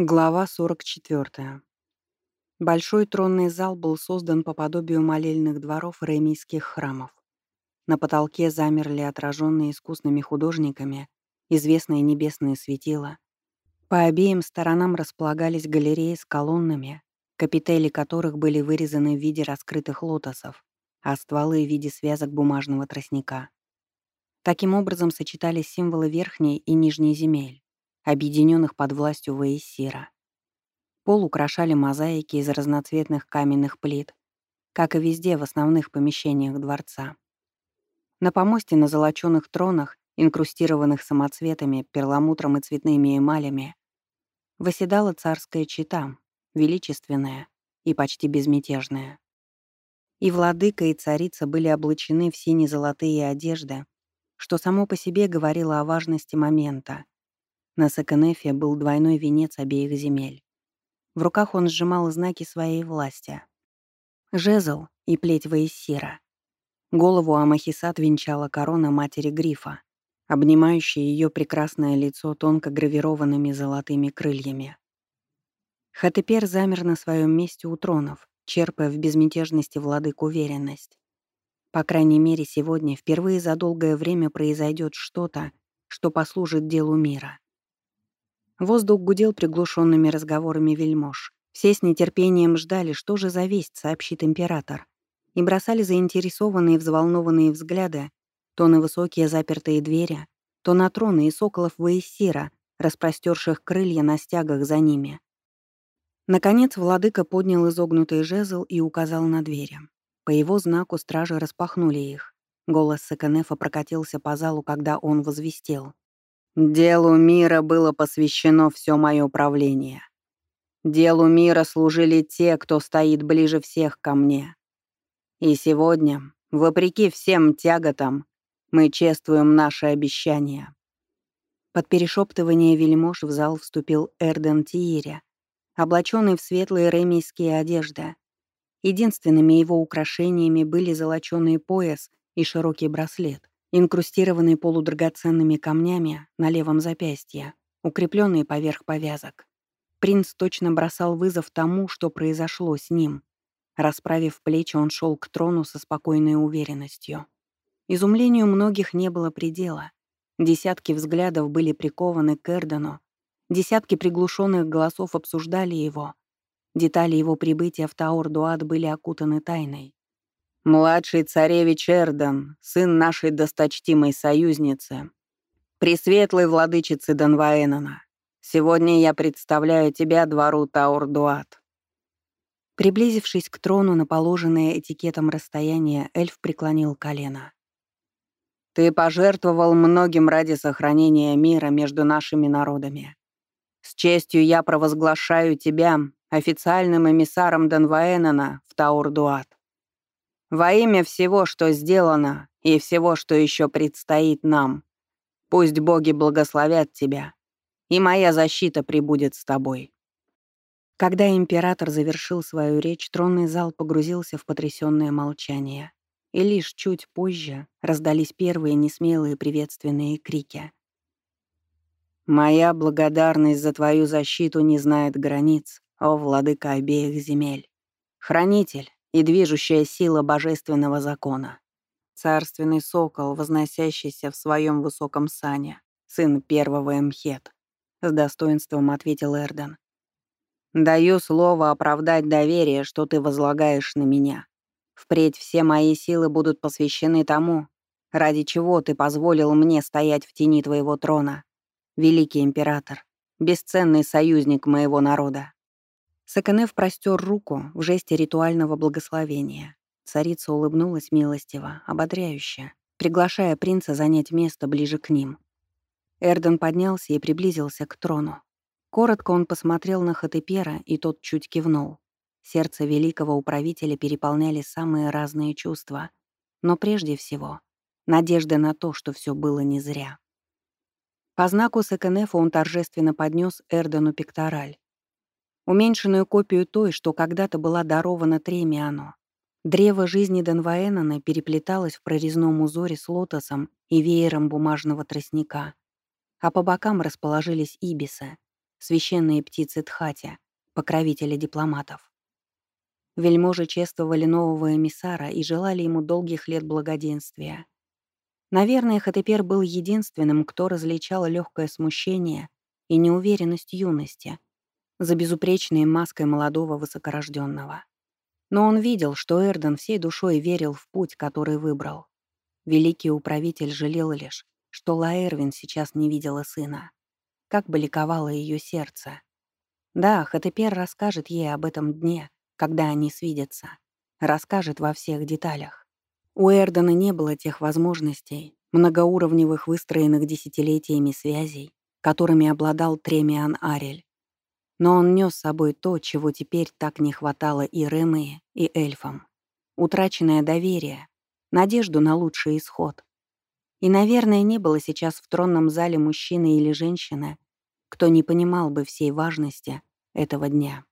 Глава 44. Большой тронный зал был создан по подобию молельных дворов ремийских храмов. На потолке замерли отраженные искусными художниками известные небесные светила. По обеим сторонам располагались галереи с колоннами, капители которых были вырезаны в виде раскрытых лотосов, а стволы в виде связок бумажного тростника. Таким образом сочетались символы верхней и нижней земель объединенных под властью Ваесира. Пол украшали мозаики из разноцветных каменных плит, как и везде в основных помещениях дворца. На помосте на золочёных тронах, инкрустированных самоцветами, перламутром и цветными эмалями, восседала царская чита, величественная и почти безмятежная. И владыка, и царица были облачены в сине-золотые одежды, что само по себе говорило о важности момента — на Саканефе был двойной венец обеих земель. В руках он сжимал знаки своей власти. Жезл и плеть Ваесира. Голову Амахисат венчала корона матери Грифа, обнимающая ее прекрасное лицо тонко гравированными золотыми крыльями. Хатепер замер на своем месте у тронов, черпая в безмятежности владык уверенность. По крайней мере, сегодня впервые за долгое время произойдет что-то, что послужит делу мира. Воздух гудел приглушенными разговорами вельмож. Все с нетерпением ждали, что же за весть сообщит император, и бросали заинтересованные взволнованные взгляды то на высокие запертые двери, то на троны и соколов Ваесира, распростерших крылья на стягах за ними. Наконец владыка поднял изогнутый жезл и указал на двери. По его знаку стражи распахнули их. Голос Саканефа прокатился по залу, когда он возвестил. Делу мира было посвящено все мое правление. Делу мира служили те, кто стоит ближе всех ко мне. И сегодня, вопреки всем тяготам, мы чествуем наши обещания. Под перешептывание вельмож в зал вступил Эрден Тиири, облаченный в светлые ремейские одежды. Единственными его украшениями были золоченый пояс и широкий браслет инкрустированные полудрагоценными камнями на левом запястье, укрепленные поверх повязок. Принц точно бросал вызов тому, что произошло с ним. Расправив плечи, он шел к трону со спокойной уверенностью. Изумлению многих не было предела. Десятки взглядов были прикованы к Эрдену, десятки приглушенных голосов обсуждали его. Детали его прибытия в Таор-Дуат были окутаны тайной. Младший царевич Эрдан, сын нашей досточтимой союзницы, пресветлой владычицы Донваэнона, сегодня я представляю тебя двору Таурдуат». Приблизившись к трону на положенное этикетом расстояние, эльф преклонил колено. «Ты пожертвовал многим ради сохранения мира между нашими народами. С честью я провозглашаю тебя официальным эмиссаром Донваэнона в Таурдуат. Во имя всего, что сделано, и всего, что еще предстоит нам, пусть боги благословят тебя, и моя защита прибудет с тобой». Когда император завершил свою речь, тронный зал погрузился в потрясённое молчание. И лишь чуть позже раздались первые несмелые приветственные крики. «Моя благодарность за твою защиту не знает границ, о владыка обеих земель. Хранитель, и движущая сила божественного закона. Царственный сокол, возносящийся в своем высоком сане, сын первого Эмхет, с достоинством ответил Эрден. «Даю слово оправдать доверие, что ты возлагаешь на меня. Впредь все мои силы будут посвящены тому, ради чего ты позволил мне стоять в тени твоего трона, великий император, бесценный союзник моего народа. Саканев простер руку в жесте ритуального благословения. Царица улыбнулась милостиво, ободряюще, приглашая принца занять место ближе к ним. Эрден поднялся и приблизился к трону. Коротко он посмотрел на Хатепера, и тот чуть кивнул. Сердце великого управителя переполняли самые разные чувства. Но прежде всего — надежда на то, что все было не зря. По знаку Саканефа он торжественно поднес Эрдену пектораль, Уменьшенную копию той, что когда-то была дарована Тремиану. Древо жизни Денваэнона переплеталось в прорезном узоре с лотосом и веером бумажного тростника, а по бокам расположились ибисы. священные птицы Тхати, покровители дипломатов. Вельможи чествовали нового эмиссара и желали ему долгих лет благоденствия. Наверное, Хатепер был единственным, кто различал легкое смущение и неуверенность юности за безупречной маской молодого высокорожденного. Но он видел, что Эрден всей душой верил в путь, который выбрал. Великий управитель жалел лишь, что Лаэрвин сейчас не видела сына. Как бы ликовало ее сердце. Да, Хатепер расскажет ей об этом дне, когда они свидятся. Расскажет во всех деталях. У Эрдена не было тех возможностей, многоуровневых выстроенных десятилетиями связей, которыми обладал Тремиан Арель. Но он нес с собой то, чего теперь так не хватало и Ремые, и эльфам. Утраченное доверие, надежду на лучший исход. И, наверное, не было сейчас в тронном зале мужчины или женщины, кто не понимал бы всей важности этого дня.